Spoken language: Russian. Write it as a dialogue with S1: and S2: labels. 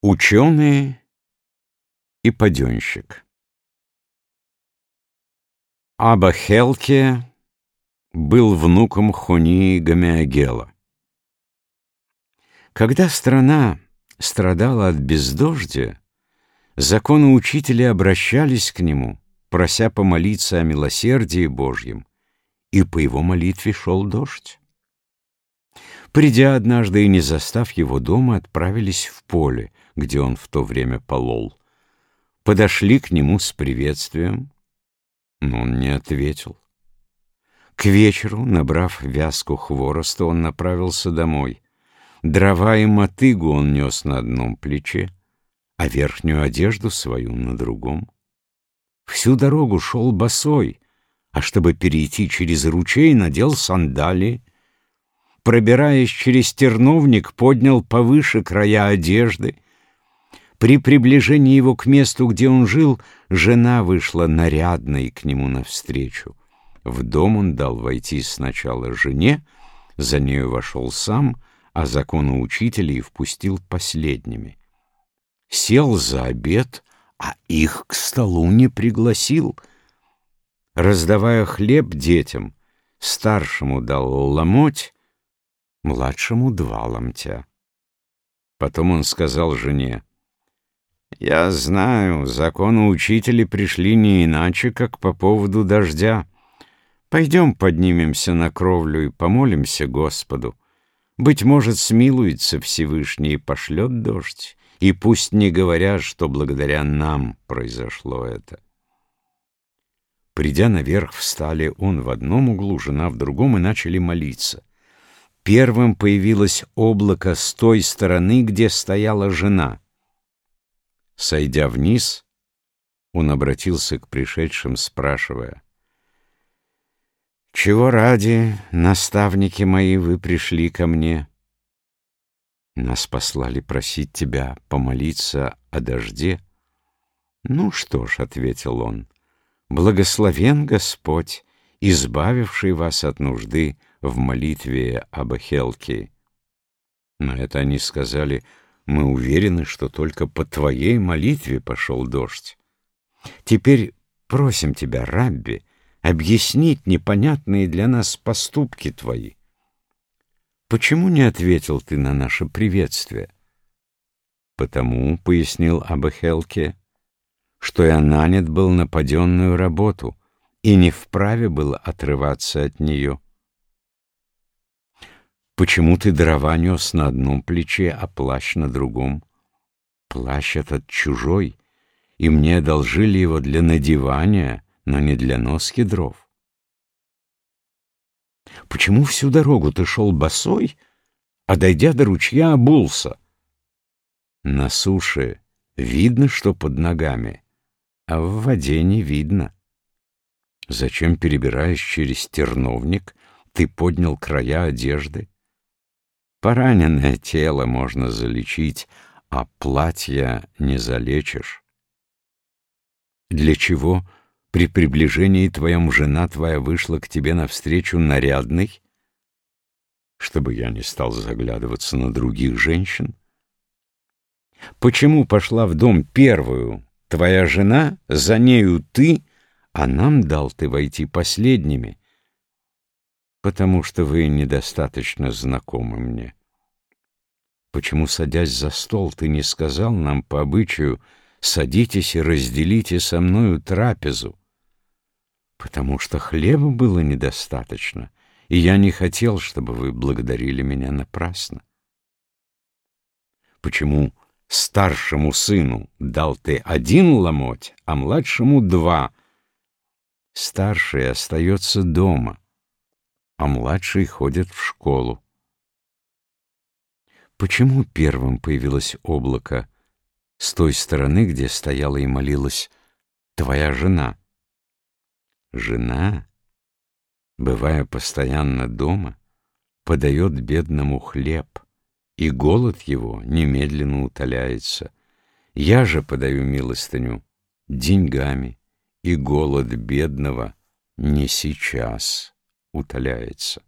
S1: Ученые и паденщик Аба Хелке был внуком Хунии Гамеагела. Когда страна страдала от бездождя, законоучители обращались к нему, прося помолиться о милосердии Божьем, и по его молитве шел дождь. Придя однажды и не застав его дома, отправились в поле, где он в то время полол. Подошли к нему с приветствием, но он не ответил. К вечеру, набрав вязку хвороста, он направился домой. Дрова и мотыгу он нес на одном плече, а верхнюю одежду свою на другом. Всю дорогу шел босой, а чтобы перейти через ручей, надел сандалии, пробираясь через терновник, поднял повыше края одежды. При приближении его к месту, где он жил, жена вышла нарядной к нему навстречу. В дом он дал войти сначала жене, за нею вошел сам, а законоучителей впустил последними. Сел за обед, а их к столу не пригласил. Раздавая хлеб детям, старшему дал ломоть, младшему два ломтя. Потом он сказал жене, «Я знаю, закону учители пришли не иначе, как по поводу дождя. Пойдем поднимемся на кровлю и помолимся Господу. Быть может, смилуется Всевышний и пошлет дождь, и пусть не говорят, что благодаря нам произошло это». Придя наверх, встали он в одном углу, жена в другом, и начали молиться. Первым появилось облако с той стороны, где стояла жена. Сойдя вниз, он обратился к пришедшим, спрашивая, «Чего ради, наставники мои, вы пришли ко мне?» Нас послали просить тебя помолиться о дожде. «Ну что ж», — ответил он, — «благословен Господь, избавивший вас от нужды в молитве об Ахелке. На это они сказали, мы уверены, что только по твоей молитве пошел дождь. Теперь просим тебя, Рабби, объяснить непонятные для нас поступки твои. Почему не ответил ты на наше приветствие? Потому, — пояснил Абахелке, — что я нанят был на паденную работу и не вправе был отрываться от нее. Почему ты дрова нес на одном плече, а плащ на другом? Плащ этот чужой, и мне одолжили его для надевания, но не для носки дров. Почему всю дорогу ты шел босой, а, дойдя до ручья, обулся? На суше видно, что под ногами, а в воде не видно. Зачем, перебираясь через терновник, ты поднял края одежды? Пораненное тело можно залечить, а платья не залечишь. Для чего при приближении твоем жена твоя вышла к тебе навстречу нарядной? Чтобы я не стал заглядываться на других женщин? Почему пошла в дом первую твоя жена, за нею ты, а нам дал ты войти последними? Потому что вы недостаточно знакомы мне. Почему, садясь за стол, ты не сказал нам по обычаю «садитесь и разделите со мною трапезу»? Потому что хлеба было недостаточно, и я не хотел, чтобы вы благодарили меня напрасно. Почему старшему сыну дал ты один ломоть, а младшему два? Старший остается дома — а младший ходит в школу. Почему первым появилось облако с той стороны, где стояла и молилась твоя жена? Жена, бывая постоянно дома, подает бедному хлеб, и голод его немедленно утоляется. Я же подаю милостыню деньгами, и голод бедного не сейчас утоляется.